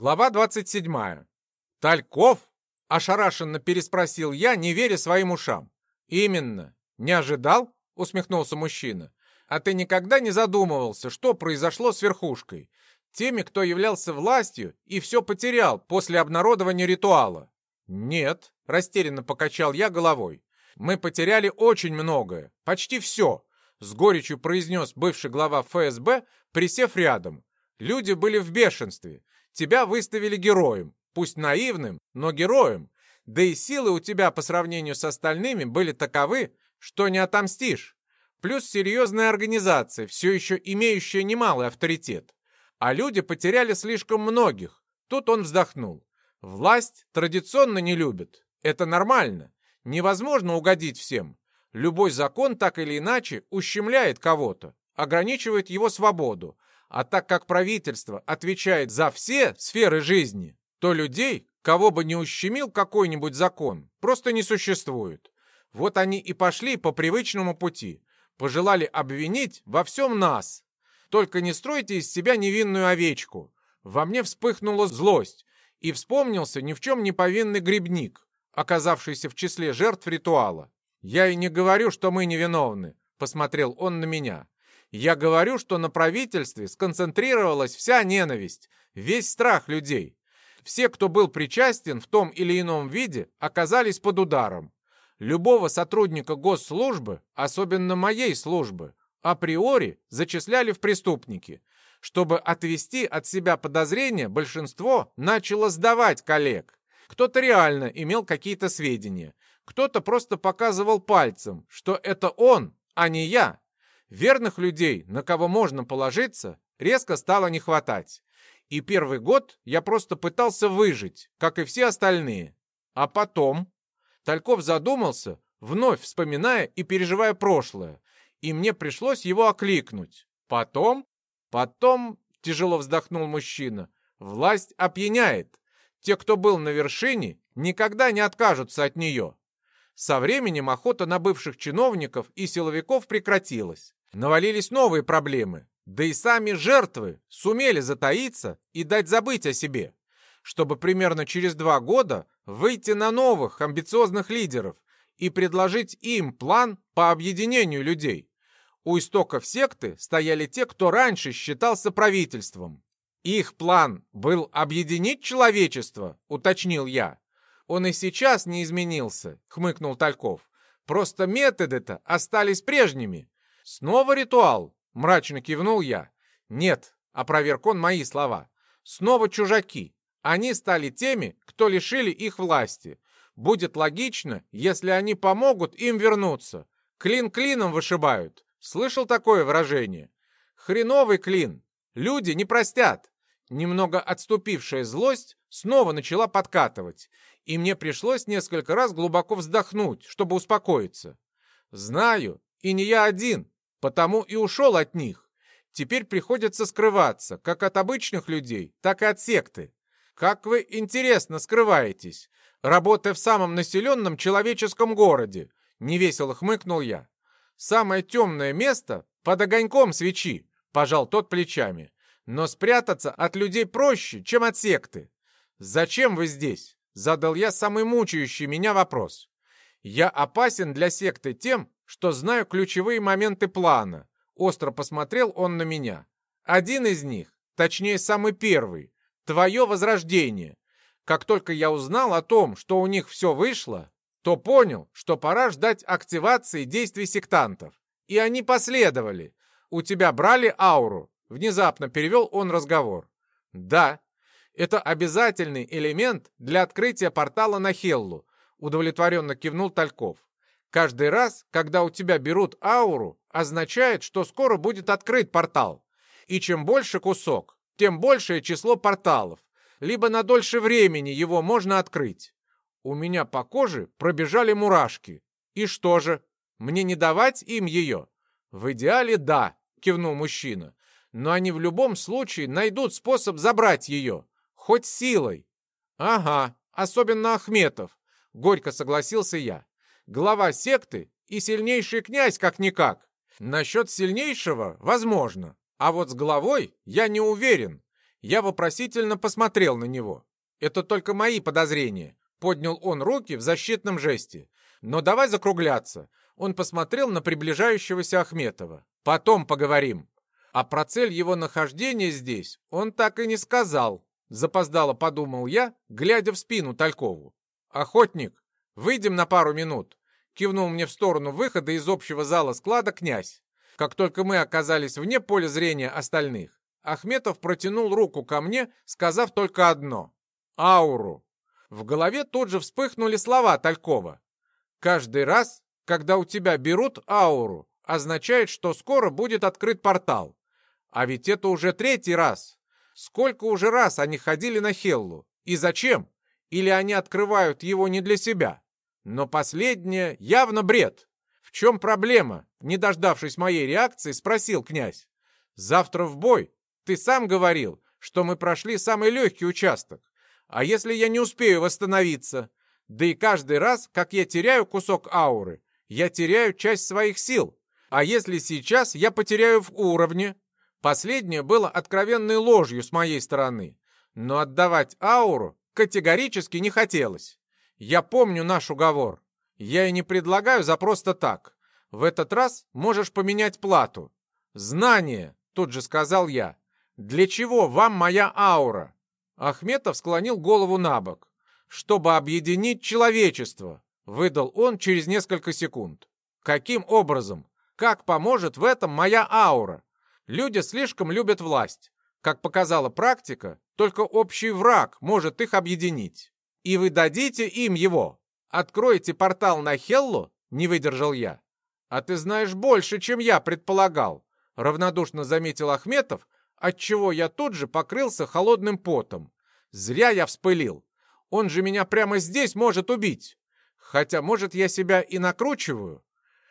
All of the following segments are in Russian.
Глава 27. «Тальков?» — ошарашенно переспросил я, не веря своим ушам. «Именно. Не ожидал?» — усмехнулся мужчина. «А ты никогда не задумывался, что произошло с верхушкой? Теми, кто являлся властью и все потерял после обнародования ритуала?» «Нет», — растерянно покачал я головой. «Мы потеряли очень многое, почти все», — с горечью произнес бывший глава ФСБ, присев рядом. «Люди были в бешенстве. Тебя выставили героем, пусть наивным, но героем. Да и силы у тебя по сравнению с остальными были таковы, что не отомстишь. Плюс серьезная организация, все еще имеющая немалый авторитет. А люди потеряли слишком многих. Тут он вздохнул. Власть традиционно не любит. Это нормально. Невозможно угодить всем. Любой закон так или иначе ущемляет кого-то, ограничивает его свободу, а так как правительство отвечает за все сферы жизни, то людей, кого бы не ущемил какой-нибудь закон, просто не существует. Вот они и пошли по привычному пути. Пожелали обвинить во всем нас. Только не стройте из себя невинную овечку. Во мне вспыхнула злость, и вспомнился ни в чем не повинный грибник, оказавшийся в числе жертв ритуала. «Я и не говорю, что мы невиновны», — посмотрел он на меня. Я говорю, что на правительстве сконцентрировалась вся ненависть, весь страх людей. Все, кто был причастен в том или ином виде, оказались под ударом. Любого сотрудника госслужбы, особенно моей службы, априори зачисляли в преступники. Чтобы отвести от себя подозрения, большинство начало сдавать коллег. Кто-то реально имел какие-то сведения, кто-то просто показывал пальцем, что это он, а не я. Верных людей, на кого можно положиться, резко стало не хватать. И первый год я просто пытался выжить, как и все остальные. А потом... Тальков задумался, вновь вспоминая и переживая прошлое, и мне пришлось его окликнуть. Потом... Потом... Тяжело вздохнул мужчина. Власть опьяняет. Те, кто был на вершине, никогда не откажутся от нее. Со временем охота на бывших чиновников и силовиков прекратилась. Навалились новые проблемы, да и сами жертвы сумели затаиться и дать забыть о себе, чтобы примерно через два года выйти на новых амбициозных лидеров и предложить им план по объединению людей. У истоков секты стояли те, кто раньше считался правительством. Их план был объединить человечество, уточнил я. Он и сейчас не изменился, хмыкнул Тальков. Просто методы-то остались прежними. «Снова ритуал?» — мрачно кивнул я. «Нет», — опроверг он мои слова. «Снова чужаки. Они стали теми, кто лишили их власти. Будет логично, если они помогут им вернуться. Клин клином вышибают. Слышал такое выражение? Хреновый клин. Люди не простят. Немного отступившая злость снова начала подкатывать, и мне пришлось несколько раз глубоко вздохнуть, чтобы успокоиться. Знаю, и не я один, Потому и ушел от них. Теперь приходится скрываться, как от обычных людей, так и от секты. Как вы, интересно, скрываетесь, работая в самом населенном человеческом городе? Невесело хмыкнул я. Самое темное место под огоньком свечи, пожал тот плечами. Но спрятаться от людей проще, чем от секты. Зачем вы здесь? Задал я самый мучающий меня вопрос. Я опасен для секты тем, что знаю ключевые моменты плана. Остро посмотрел он на меня. Один из них, точнее самый первый, твое возрождение. Как только я узнал о том, что у них все вышло, то понял, что пора ждать активации действий сектантов. И они последовали. У тебя брали ауру? Внезапно перевел он разговор. Да, это обязательный элемент для открытия портала на Хеллу, удовлетворенно кивнул Тальков. Каждый раз, когда у тебя берут ауру, означает, что скоро будет открыт портал. И чем больше кусок, тем большее число порталов. Либо на дольше времени его можно открыть. У меня по коже пробежали мурашки. И что же, мне не давать им ее? В идеале да, кивнул мужчина. Но они в любом случае найдут способ забрать ее. Хоть силой. Ага, особенно Ахметов. Горько согласился я глава секты и сильнейший князь как-никак. Насчет сильнейшего – возможно, а вот с главой я не уверен. Я вопросительно посмотрел на него. «Это только мои подозрения», — поднял он руки в защитном жесте. «Но давай закругляться». Он посмотрел на приближающегося Ахметова. «Потом поговорим». А про цель его нахождения здесь он так и не сказал. Запоздало подумал я, глядя в спину Талькову. «Охотник, выйдем на пару минут», — кивнул мне в сторону выхода из общего зала склада князь. Как только мы оказались вне поля зрения остальных, Ахметов протянул руку ко мне, сказав только одно — «Ауру». В голове тут же вспыхнули слова Талькова. «Каждый раз, когда у тебя берут ауру, означает, что скоро будет открыт портал. А ведь это уже третий раз. Сколько уже раз они ходили на Хеллу? И зачем? Или они открывают его не для себя? Но последнее явно бред. В чем проблема? Не дождавшись моей реакции, спросил князь. Завтра в бой. Ты сам говорил, что мы прошли самый легкий участок. А если я не успею восстановиться? Да и каждый раз, как я теряю кусок ауры, я теряю часть своих сил. А если сейчас я потеряю в уровне, Последнее было откровенной ложью с моей стороны, но отдавать ауру категорически не хотелось. Я помню наш уговор. Я и не предлагаю за просто так. В этот раз можешь поменять плату. Знание, тут же сказал я. Для чего вам моя аура? Ахметов склонил голову на бок. Чтобы объединить человечество, выдал он через несколько секунд. Каким образом? Как поможет в этом моя аура? Люди слишком любят власть. Как показала практика, только общий враг может их объединить. И вы дадите им его. Откроете портал на Хеллу? Не выдержал я. А ты знаешь больше, чем я предполагал. Равнодушно заметил Ахметов, отчего я тут же покрылся холодным потом. Зря я вспылил. Он же меня прямо здесь может убить. Хотя, может, я себя и накручиваю.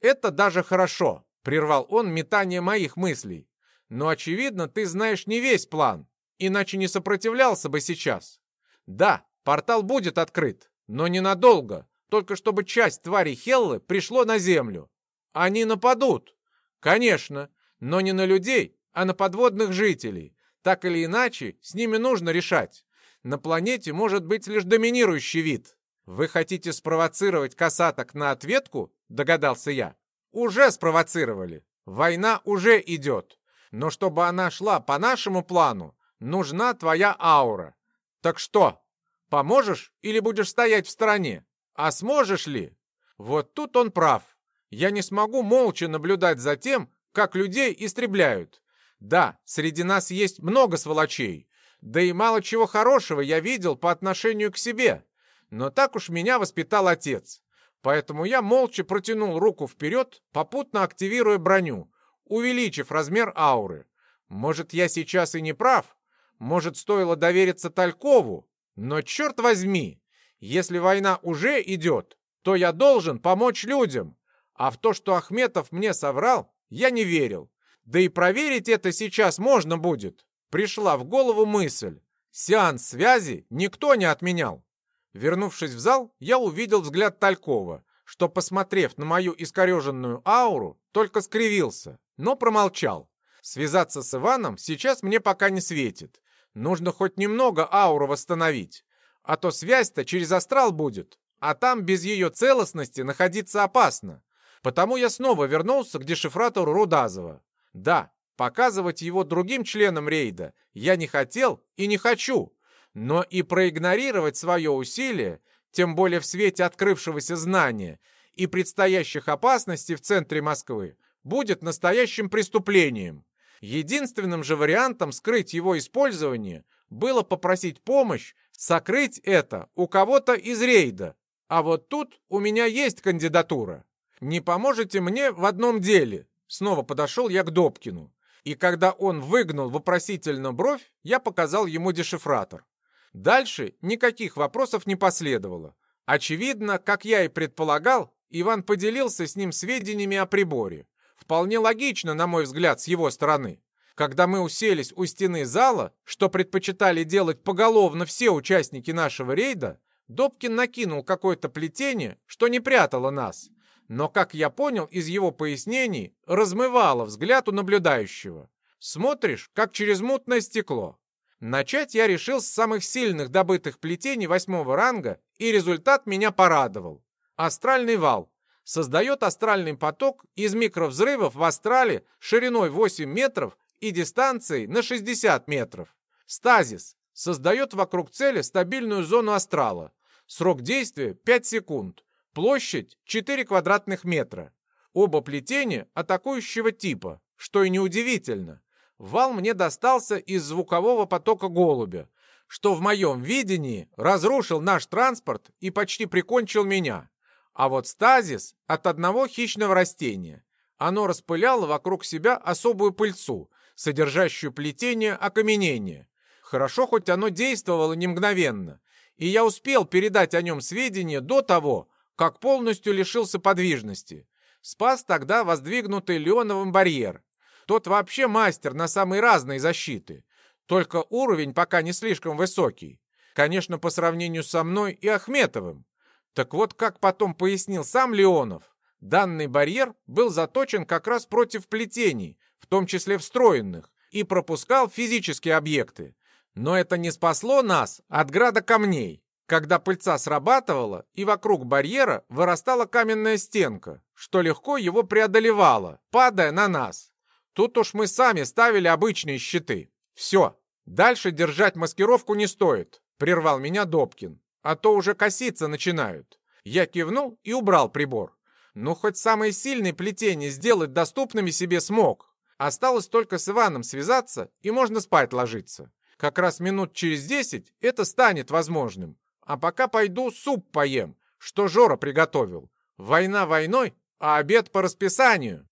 Это даже хорошо, прервал он метание моих мыслей. Но, очевидно, ты знаешь не весь план, иначе не сопротивлялся бы сейчас. Да, портал будет открыт, но ненадолго, только чтобы часть тварей Хеллы пришло на Землю. Они нападут. Конечно, но не на людей, а на подводных жителей. Так или иначе, с ними нужно решать. На планете может быть лишь доминирующий вид. Вы хотите спровоцировать касаток на ответку? Догадался я. Уже спровоцировали. Война уже идет. Но чтобы она шла по нашему плану, нужна твоя аура. Так что, поможешь или будешь стоять в стороне? А сможешь ли? Вот тут он прав. Я не смогу молча наблюдать за тем, как людей истребляют. Да, среди нас есть много сволочей. Да и мало чего хорошего я видел по отношению к себе. Но так уж меня воспитал отец. Поэтому я молча протянул руку вперед, попутно активируя броню, увеличив размер ауры. Может, я сейчас и не прав, может, стоило довериться Талькову, но черт возьми, если война уже идет, то я должен помочь людям, а в то, что Ахметов мне соврал, я не верил. Да и проверить это сейчас можно будет. Пришла в голову мысль. Сеанс связи никто не отменял. Вернувшись в зал, я увидел взгляд Талькова, что, посмотрев на мою искореженную ауру, только скривился но промолчал. Связаться с Иваном сейчас мне пока не светит. Нужно хоть немного ауру восстановить. А то связь-то через астрал будет, а там без ее целостности находиться опасно. Потому я снова вернулся к дешифратору Рудазова. Да, показывать его другим членам рейда я не хотел и не хочу, но и проигнорировать свое усилие, тем более в свете открывшегося знания и предстоящих опасностей в центре Москвы, будет настоящим преступлением. Единственным же вариантом скрыть его использование было попросить помощь сокрыть это у кого-то из рейда. А вот тут у меня есть кандидатура. Не поможете мне в одном деле? Снова подошел я к Добкину. И когда он выгнул вопросительно бровь, я показал ему дешифратор. Дальше никаких вопросов не последовало. Очевидно, как я и предполагал, Иван поделился с ним сведениями о приборе. Вполне логично, на мой взгляд, с его стороны. Когда мы уселись у стены зала, что предпочитали делать поголовно все участники нашего рейда, Добкин накинул какое-то плетение, что не прятало нас. Но, как я понял из его пояснений, размывало взгляд у наблюдающего. Смотришь, как через мутное стекло. Начать я решил с самых сильных добытых плетений восьмого ранга, и результат меня порадовал. Астральный вал создает астральный поток из микровзрывов в астрале шириной 8 метров и дистанцией на 60 метров. Стазис создает вокруг цели стабильную зону астрала. Срок действия 5 секунд. Площадь 4 квадратных метра. Оба плетения атакующего типа, что и неудивительно. Вал мне достался из звукового потока голубя, что в моем видении разрушил наш транспорт и почти прикончил меня. А вот стазис от одного хищного растения. Оно распыляло вокруг себя особую пыльцу, содержащую плетение окаменения. Хорошо, хоть оно действовало не мгновенно, и я успел передать о нем сведения до того, как полностью лишился подвижности. Спас тогда воздвигнутый Леоновым барьер. Тот вообще мастер на самые разные защиты. Только уровень пока не слишком высокий. Конечно, по сравнению со мной и Ахметовым. Так вот, как потом пояснил сам Леонов, данный барьер был заточен как раз против плетений, в том числе встроенных, и пропускал физические объекты. Но это не спасло нас от града камней, когда пыльца срабатывала, и вокруг барьера вырастала каменная стенка, что легко его преодолевала, падая на нас. Тут уж мы сами ставили обычные щиты. Все, дальше держать маскировку не стоит, прервал меня Добкин, а то уже коситься начинают. Я кивнул и убрал прибор. Ну, хоть самые сильные плетения сделать доступными себе смог. Осталось только с Иваном связаться, и можно спать ложиться. Как раз минут через десять это станет возможным. А пока пойду суп поем, что Жора приготовил. Война войной, а обед по расписанию.